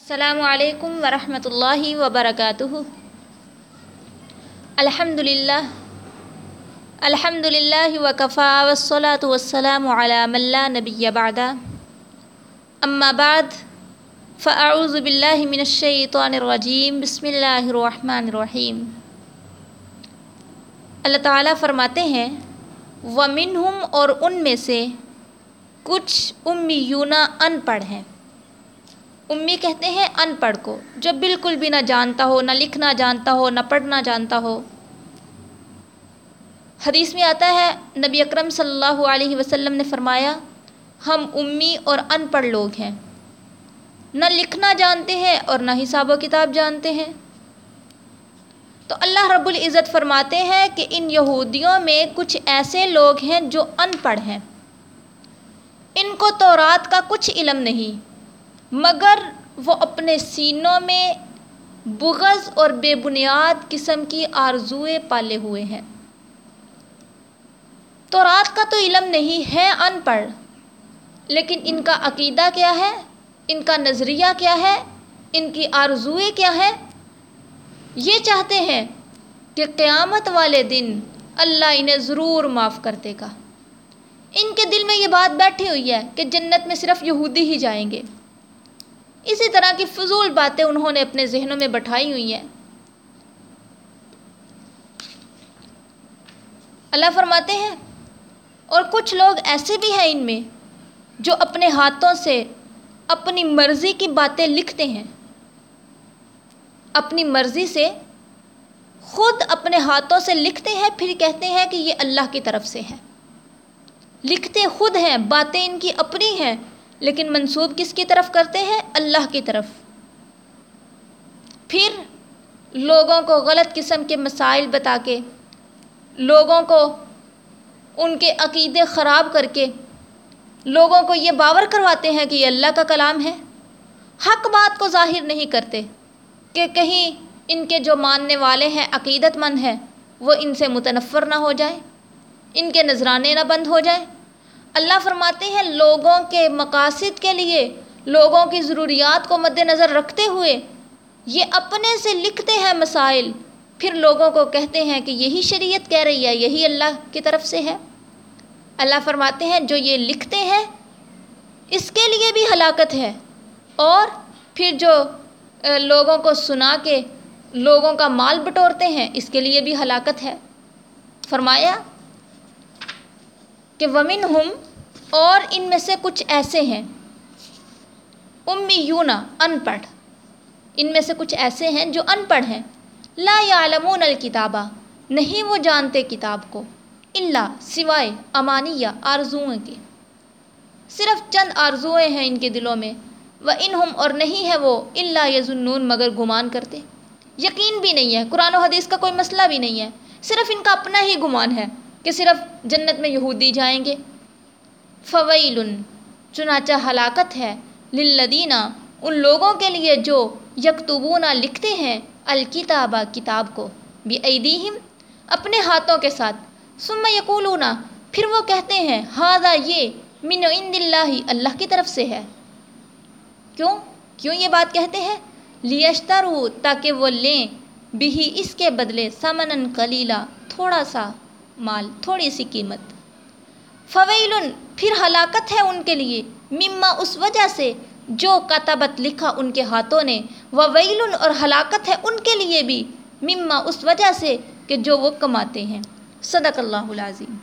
السلام علیکم ورحمۃ اللہ وبرکاتہ۔ الحمد للہ الحمد للہ وکفا وصلاۃ والسلام علی من لا نبی بعد۔ اما بعد، فاعوذ باللہ من الشیطان الرجیم، بسم اللہ الرحمن الرحیم۔ اللہ تعالیٰ فرماتے ہیں، ومنہم اور ان میں سے کچھ امیون ان پڑھ ہیں۔ امی کہتے ہیں ان پڑھ کو جو بالکل بھی نہ جانتا ہو، نہ لکھنا جانتا ہو، نہ پڑھنا جانتا ہو۔ حدیث میں آتا ہے، نبی اکرم صلی اللہ علیہ وسلم نے فرمایا، ہم امی اور ان پڑھ لوگ ہیں۔ نہ لکھنا جانتے ہیں اور نہ حساب و کتاب جانتے ہیں۔ تو اللہ رب العزت فرماتے ہیں کہ ان یہودیوں میں کچھ ایسے لوگ ہیں جو ان پڑھ ہیں۔ ان کو تورات کا کچھ علم نہیں۔ مگر وہ اپنے سینوں میں بغض اور بے بنیاد قسم کی آرزوئیں پالے ہوئے ہیں۔ تو رات کا تو علم نہیں ہے ان پڑھ، لیکن ان کا عقیدہ کیا ہے؟ ان کا نظریہ کیا ہے؟ ان کی آرزوئیں کیا ہے یہ چاہتے ہیں کہ قیامت والے دن اللہ انہیں ضرور معاف کر دے گا۔ ان کے دل میں یہ بات بیٹھی ہوئی ہے کہ جنت میں صرف یہودی ہی جائیں گے۔ اسی طرح کی فضول باتیں انہوں نے اپنے ذہنوں میں بٹھائی ہوئی ہیں۔ اللہ فرماتے ہیں، اور کچھ لوگ ایسے بھی ہیں ان میں جو اپنے ہاتھوں سے اپنی مرضی کی باتیں لکھتے ہیں۔ اپنی مرضی سے خود اپنے ہاتھوں سے لکھتے ہیں، پھر کہتے ہیں کہ یہ اللہ کی طرف سے ہے لکھتے خود ہیں، باتیں ان کی اپنی ہیں۔ لیکن منسوب کس کی طرف کرتے ہیں؟ اللہ کی طرف۔ پھر لوگوں کو غلط قسم کے مسائل بتا کے، لوگوں کو ان کے عقیدے خراب کر کے لوگوں کو یہ باور کرواتے ہیں کہ یہ اللہ کا کلام ہے۔ حق بات کو ظاہر نہیں کرتے کہ کہیں ان کے جو ماننے والے ہیں، عقیدت مند ہیں، وہ ان سے متنفر نہ ہو جائے ان کے نذرانے نہ بند ہو جائیں۔ اللہ فرماتے ہیں لوگوں کے مقاصد کے لیے، لوگوں کی ضروریات کو مد نظر رکھتے ہوئے، یہ اپنے سے لکھتے ہیں مسائل۔ پھر لوگوں کو کہتے ہیں کہ یہی شریعت کہہ رہی ہے، یہی اللہ کی طرف سے ہے۔ اللہ فرماتے ہیں جو یہ لکھتے ہیں، اس کے لیے بھی ہلاکت ہے۔ اور پھر جو لوگوں کو سنا کے لوگوں کا مال بٹورتے ہیں، اس کے لیے بھی ہلاکت ہے۔ فرمایا کہ ومن ہم اور ان میں سے کچھ ایسے ہیں۔ امی ان پڑھ ان میں سے کچھ ایسے ہیں جو ان پڑھ ہیں۔ لا یعلمون الکتابہ نہیں وہ جانتے کتاب کو۔ اللہ سوائے امانیہ آرزوئیں کے۔ صرف چند آرزوئیں ہیں ان کے دلوں میں۔ وہ ان ہم اور نہیں ہے وہ۔ اللہ یظنون، مگر گمان کرتے۔ یقین بھی نہیں ہے۔ قرآن و حدیث کا کوئی مسئلہ بھی نہیں ہے۔ صرف ان کا اپنا ہی گمان ہے۔ کہ صرف جنت میں یہودی جائیں گے۔ فویل چنانچہ ہلاکت ہے۔ للدینہ ان لوگوں کے لیے جو یکتبونہ لکھتے ہیں الکتابہ، کتاب کو بھی ایدیہم اپنے ہاتھوں کے ساتھ۔ ثم یقولون، پھر وہ کہتے ہیں ہاضا یہ من عند اللہ اللہ کی طرف سے ہے۔ کیوں؟ کیوں یہ بات کہتے ہیں؟ لیشترو تاکہ وہ لیں۔ بھی اس کے بدلے سمن کلیلہ تھوڑا سا۔ مال، تھوڑی سی قیمت۔ فویل پھر ہلاکت ہے ان کے لیے۔ مما، اس وجہ سے۔ جو کتبت لکھا ان کے ہاتھوں نے، وہ ویل اور ہلاکت ہے ان کے لیے بھی۔ مما، اس وجہ سے کہ جو وہ کماتے ہیں۔ صدق اللہ العظیم۔